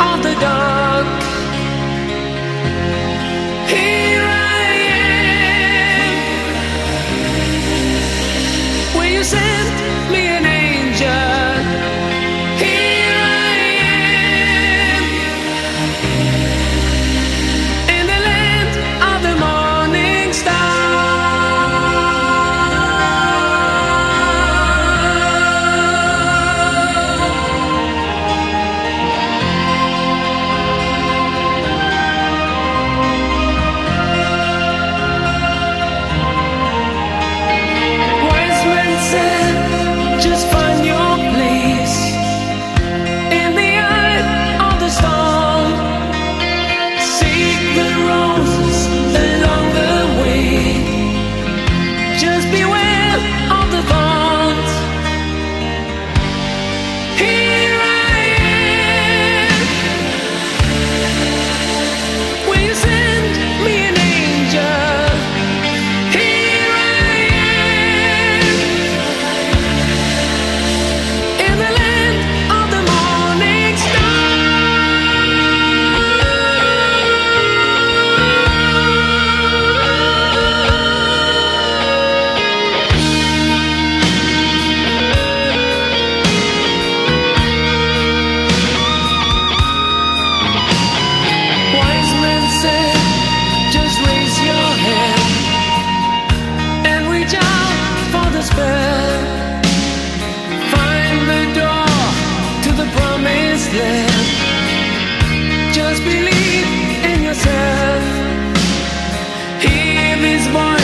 of the dark. Here I am. Will you send me an Just believe